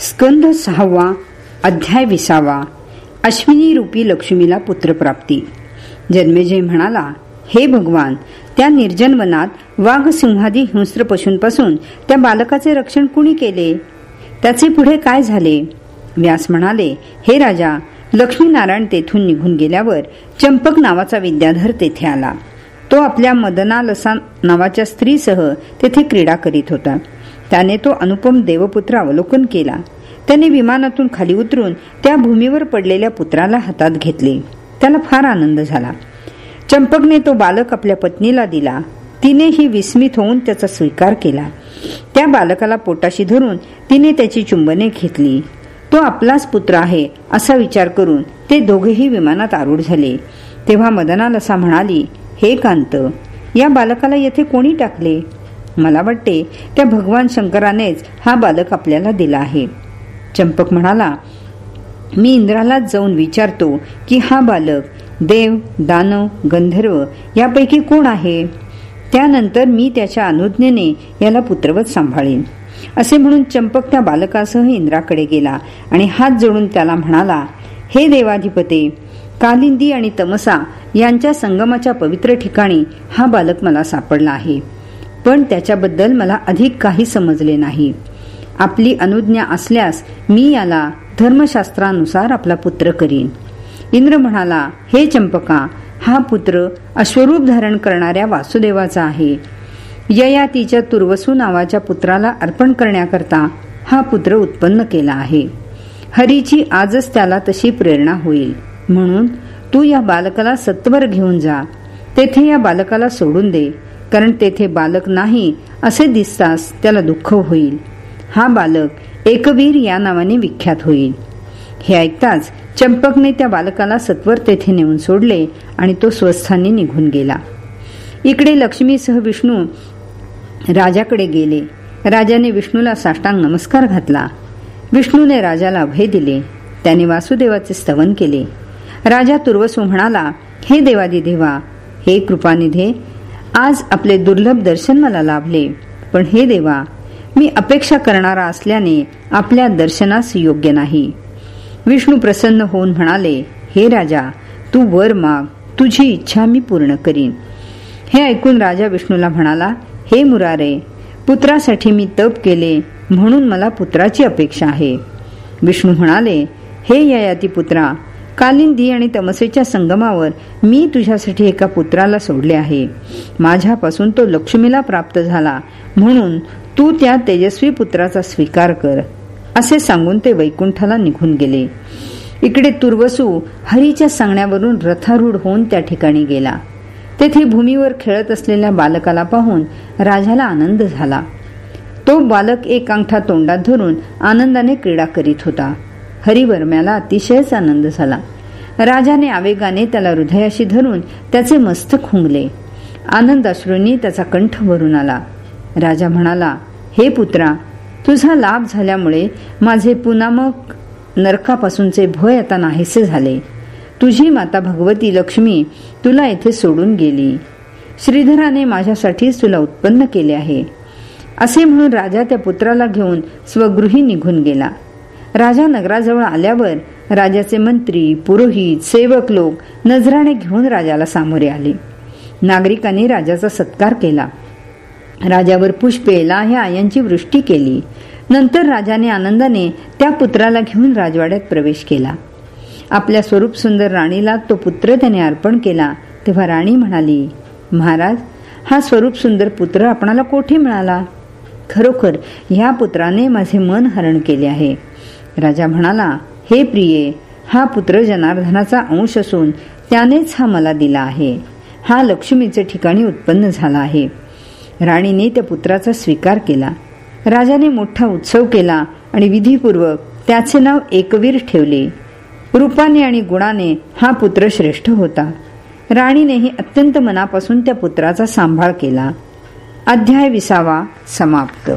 स्कंद सहावा अध्याय विसावा. अश्विनी रूपी लक्ष्मीला पुत्रप्राप्ती. जन्मेजय म्हणाला हे भगवान त्या निर्जन वनात वाघ सिंहादी हिंस्र पशूंपासून त्या बालकाचे रक्षण कुणी केले? त्याचे पुढे काय झाले? व्यास म्हणाले हे राजा लक्ष्मीनारायण तेथून निघून गेल्यावर चंपक नावाचा विद्याधर तेथे आला. तो आपल्या मदनालसा नावाच्या स्त्रीसह तेथे क्रीडा करीत होता. त्याने तो अनुपम देवपुत्र अवलोकन केला. त्याने विमानातून खाली उतरून त्या भूमीवर पडलेल्या पुत्राला हातात घेतले. त्याला फार आनंद झाला. चंपकने तो बालक आपल्या पत्नीला दिला. तिनेही विस्मित होऊन त्याचा स्वीकार केला. त्या बालकाला पोटाशी धरून तिने त्याची चुंबने घेतली. तो आपलाच पुत्र आहे असा विचार करून ते दोघेही विमानात आरूढ झाले. तेव्हा मदनाल असा म्हणाली हे कांत या बालकाला येथे कोणी टाकले? मला वाटते त्या भगवान शंकरानेच हा बालक आपल्याला दिला आहे. चंपक म्हणाला मी इंद्रालाच जाऊन विचारतो की हा बालक देव दानव गंधर्व यापैकी कोण आहे? त्यानंतर मी त्याच्या अनुज्ञेने याला पुत्रवत सांभाळेन. असे म्हणून चंपक त्या बालकासह इंद्राकडे गेला आणि हात जोडून त्याला म्हणाला हे देवाधिपते कालिंदी आणि तमसा यांच्या संगमाच्या पवित्र ठिकाणी हा बालक मला सापडला आहे. पण त्याच्याबद्दल मला अधिक काही समजले नाही. आपली अनुज्ञा असल्यास मी याला धर्मशास्त्रानुसार आपला पुत्र करीन. इंद्र म्हणाला हे चंपका हा पुत्र अश्वरूप धारण करणाऱ्या वासुदेवाचा आहे. ययातीच्या तुर्वसू नावाच्या पुत्राला अर्पण करण्याकरता हा पुत्र उत्पन्न केला आहे. हरीची आजच त्याला तशी प्रेरणा होईल. म्हणून तू या बालकाला सत्वर घेऊन जा. तेथे या बालकाला सोडून दे. कारण तेथे बालक नाही असे दिसतास त्याला दुःख होईल. हा बालक एकवीर या नावाने विख्यात होईल. हे ऐकताच चंपकने त्या बालकाला सत्वर तेथे नेऊन सोडले आणि तो स्वस्थानी निघून गेला. इकडे लक्ष्मीसह विष्णू राजाकडे गेले. राजाने विष्णूला साष्टांग नमस्कार घातला. विष्णूने राजाला अभय दिले. त्याने वासुदेवाचे स्तवन केले. राजा तुर्वसू म्हणाला हे देवादिदेवा हे कृपानिधे आज आपले दुर्लभ दर्शन मला लाभले. पण हे देवा मी अपेक्षा करणारा असल्याने आपल्या दर्शनास योग्य नाही. विष्णू प्रसन्न होऊन म्हणाले हे राजा तू वर माग तुझी इच्छा मी पूर्ण करीन. हे ऐकून राजा विष्णूला म्हणाला हे मुरारे पुत्रासाठी मी तप केले म्हणून मला पुत्राची अपेक्षा आहे. विष्णू म्हणाले हे ययाती पुत्रा कालिंदी आणि तमसेच्या संगमावर मी तुझ्यासाठी एका पुत्राला सोडले आहे. माझ्यापासून तो लक्ष्मीला प्राप्त झाला. म्हणून तू त्या तेजस्वी पुत्राचा स्वीकार कर असे सांगून ते वैकुंठाला निघून गेले. इकडे तुर्वसू हरीच्या सांगण्यावरून रथारूढ होऊन त्या ठिकाणी गेला. तेथे भूमीवर खेळत असलेल्या बालकाला पाहून राजाला आनंद झाला. तो बालक एक अंगठा तोंडात धरून आनंदाने क्रीडा करीत होता. हरिवर्म्याला अतिशयच आनंद झाला. राजाने आवेगाने त्याला हृदयाशी धरून त्याचे मस्तक हुंगले. आनंद अश्रूंनी त्याचा कंठ भरून आला. राजा म्हणाला हे पुत्रा तुझा लाभ झाल्यामुळे माझे पुनामक नरकापासूनचे भय आता नाहीसे झाले. तुझी माता भगवती लक्ष्मी तुला येथे सोडून गेली. श्रीधराने माझ्यासाठीच तुला उत्पन्न केले आहे. असे म्हणून राजा त्या पुत्राला घेऊन स्वगृही निघून गेला. राजा नगराजवळ आल्यावर राजाचे मंत्री पुरोहित सेवक लोक नजराने घेऊन राजाला सामोरे आले. नागरिकांनी राजाचा सत्कार केला. राजावर पुष्पे लाह्या यांची वृष्टी केली. नंतर राजाने आनंदाने त्या पुत्राला घेऊन राजवाड्यात प्रवेश केला. आपल्या स्वरूप सुंदर राणीला तो पुत्र त्याने अर्पण केला. तेव्हा राणी म्हणाली महाराज हा स्वरूप सुंदर पुत्र आपणाला कोठे मिळाला? खरोखर ह्या पुत्राने माझे मन हरण केले आहे. राजा म्हणाला हे प्रिये हा पुत्र जनार्दनाचा अंश असून त्यानेच हा मला दिला आहे. हा लक्ष्मीचे ठिकाणी उत्पन्न झाला आहे. राणीने त्या पुत्राचा स्वीकार केला. राजाने मोठा उत्सव केला आणि विधीपूर्वक त्याचे नाव एकवीर ठेवले. रूपाने आणि गुणाने हा पुत्र श्रेष्ठ होता. राणीनेही अत्यंत मनापासून त्या पुत्राचा सांभाळ केला. अध्याय विसावा समाप्त.